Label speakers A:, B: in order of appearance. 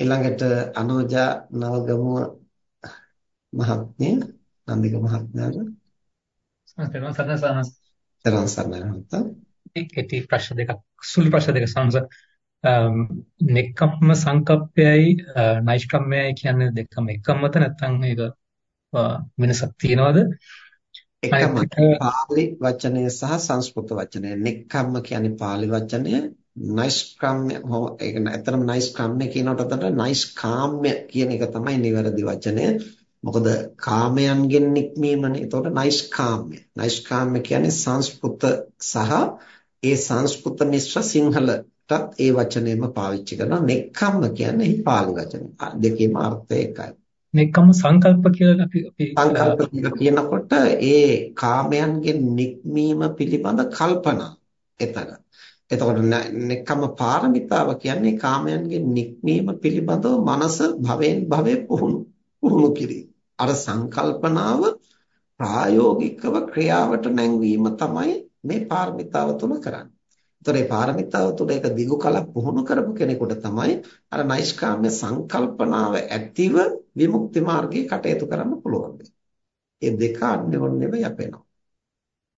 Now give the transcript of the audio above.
A: ඊළඟට අනෝජා නවගමුව මහත්මිය නන්දික මහත්මයාට
B: සදහසනස්
A: තරන් සරණයි
B: ඒකටි ප්‍රශ්න දෙකක් සුළු ප්‍රශ්න දෙකක් සම්ස නෙක්කම්ම සංකප්පයයි නයිෂ්කම්මයයි කියන්නේ දෙකම එකමද නැත්නම් ඒක වෙනසක් තියනවද?
A: එකම පාලි වචනය සහ සංස්කෘත වචනය. නෙක්කම්ම කියන්නේ පාලි වචනය නයිස්ක්‍රම්‍ය හෝ ඒක ඇත්තටම නයිස්ක්‍රම්‍ය කියනකට වඩා නයිස්කාම්‍ය කියන එක තමයි නිවැරදි වචනය. මොකද කාමයන්ගෙන් නික්මීමනේ. එතකොට නයිස්කාම්‍ය. නයිස්කාම්‍ය කියන්නේ සංස්කෘත සහ ඒ සංස්කෘත මිශ්‍ර සිංහලටත් ඒ වචනයම පාවිච්චි කරනවා. නෙක්ඛම්ම කියන්නේ පාලි වචනය. දෙකේම අර්ථය එකයි.
B: නෙක්ඛම්ම සංකල්ප කියලා අපි අපි
A: සංකල්ප කියනකොට ඒ කාමයන්ගෙන් නික්මීම පිළිබඳ කල්පනා එතන. එතකොට නෙක්ඛම්ම පාරමිතාව කියන්නේ කාමයන්ගේ නික්මීම පිළිබඳව මනස භවෙන් භවෙ පුහුණු පුහුණු කිරීම. අර සංකල්පනාව ප්‍රායෝගිකව ක්‍රියාවට නැංවීම තමයි මේ පාරමිතාව තුල කරන්නේ. ඒතර මේ පාරමිතාව තුල ඒක දිගු කලක් පුහුණු කරපු කෙනෙකුට තමයි අර නෛෂ්කාම්‍ය සංකල්පනාව ඇතිව විමුක්ති මාර්ගයේ කටයුතු කරන්න පුළුවන්. මේ දෙක අන්‍යෝන්‍යව යැපෙනවා.